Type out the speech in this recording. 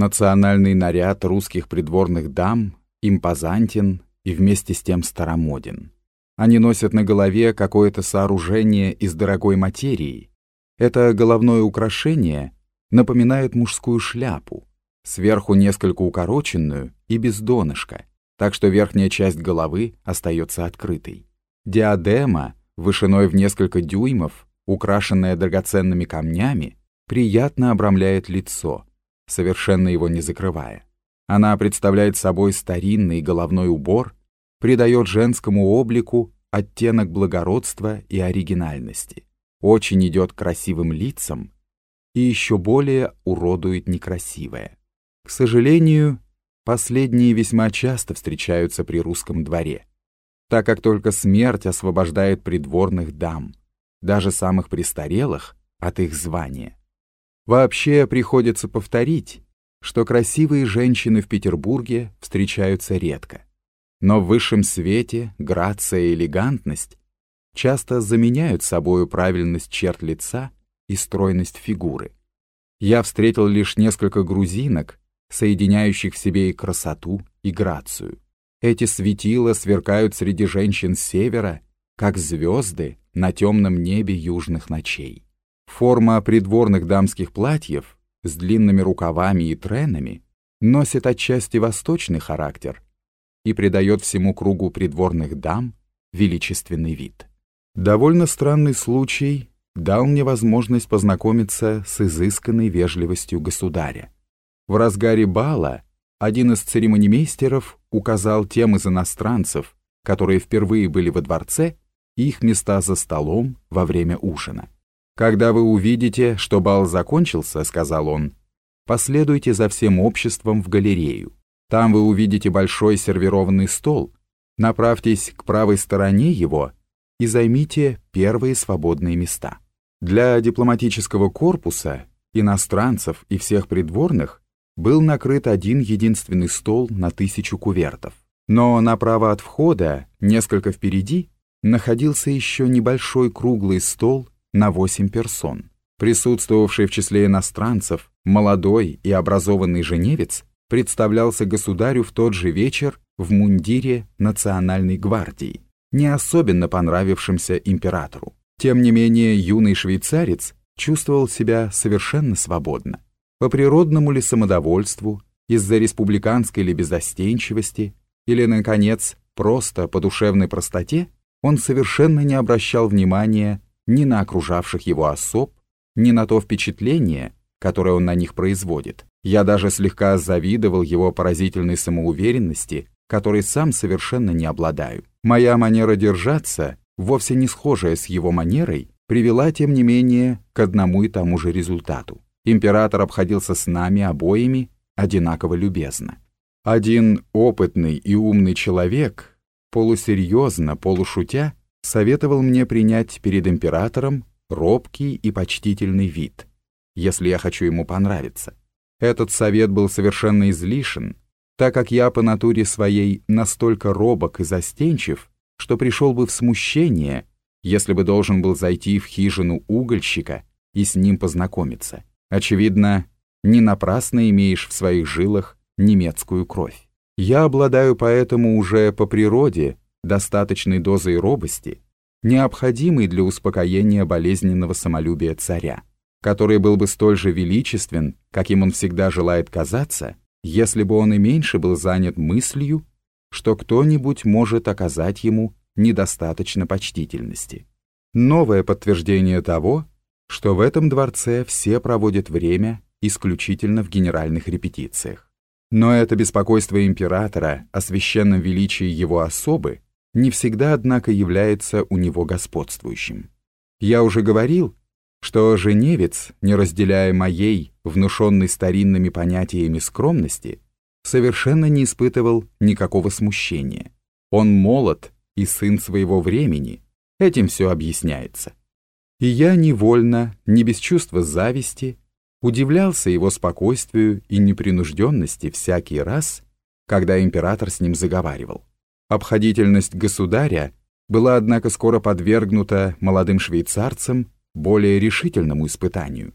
Национальный наряд русских придворных дам импозантен и вместе с тем старомоден. Они носят на голове какое-то сооружение из дорогой материи. Это головное украшение напоминает мужскую шляпу, сверху несколько укороченную и без донышка, так что верхняя часть головы остается открытой. Диадема, вышиной в несколько дюймов, украшенная драгоценными камнями, приятно обрамляет лицо, совершенно его не закрывая. Она представляет собой старинный головной убор, придает женскому облику оттенок благородства и оригинальности, очень идет красивым лицам и еще более уродует некрасивое. К сожалению, последние весьма часто встречаются при русском дворе, так как только смерть освобождает придворных дам, даже самых престарелых, от их звания. Вообще приходится повторить, что красивые женщины в Петербурге встречаются редко. Но в высшем свете грация и элегантность часто заменяют собою правильность черт лица и стройность фигуры. Я встретил лишь несколько грузинок, соединяющих в себе и красоту, и грацию. Эти светила сверкают среди женщин севера, как звезды на темном небе южных ночей. Форма придворных дамских платьев с длинными рукавами и тренами носит отчасти восточный характер и придает всему кругу придворных дам величественный вид. Довольно странный случай дал мне возможность познакомиться с изысканной вежливостью государя. В разгаре бала один из церемонимейстеров указал тем из иностранцев, которые впервые были во дворце, их места за столом во время ужина. «Когда вы увидите, что бал закончился, — сказал он, — последуйте за всем обществом в галерею. Там вы увидите большой сервированный стол, направьтесь к правой стороне его и займите первые свободные места. Для дипломатического корпуса, иностранцев и всех придворных был накрыт один единственный стол на тысячу кувертов. Но направо от входа, несколько впереди, находился еще небольшой круглый стол на 8 персон. Присутствовавший в числе иностранцев, молодой и образованный женевец представлялся государю в тот же вечер в мундире Национальной гвардии, не особенно понравившимся императору. Тем не менее, юный швейцарец чувствовал себя совершенно свободно. По природному ли самодовольству, из-за республиканской ли безостенчивости, или, наконец, просто по душевной простоте, он совершенно не обращал внимания ни на окружавших его особ, ни на то впечатление, которое он на них производит. Я даже слегка завидовал его поразительной самоуверенности, которой сам совершенно не обладаю. Моя манера держаться, вовсе не схожая с его манерой, привела, тем не менее, к одному и тому же результату. Император обходился с нами обоими одинаково любезно. Один опытный и умный человек, полусерьезно, полушутя, советовал мне принять перед императором робкий и почтительный вид, если я хочу ему понравиться. Этот совет был совершенно излишен, так как я по натуре своей настолько робок и застенчив, что пришел бы в смущение, если бы должен был зайти в хижину угольщика и с ним познакомиться. Очевидно, не напрасно имеешь в своих жилах немецкую кровь. Я обладаю поэтому уже по природе достаточной дозой робости, необходимой для успокоения болезненного самолюбия царя, который был бы столь же величествен, каким он всегда желает казаться, если бы он и меньше был занят мыслью, что кто-нибудь может оказать ему недостаточно почтительности. Новое подтверждение того, что в этом дворце все проводят время исключительно в генеральных репетициях. Но это беспокойство императора о священном величии его особы не всегда, однако, является у него господствующим. Я уже говорил, что женевец, не разделяя моей, внушенной старинными понятиями скромности, совершенно не испытывал никакого смущения. Он молод и сын своего времени, этим все объясняется. И я невольно, не без чувства зависти, удивлялся его спокойствию и непринужденности всякий раз, когда император с ним заговаривал. Обходительность государя была, однако, скоро подвергнута молодым швейцарцам более решительному испытанию.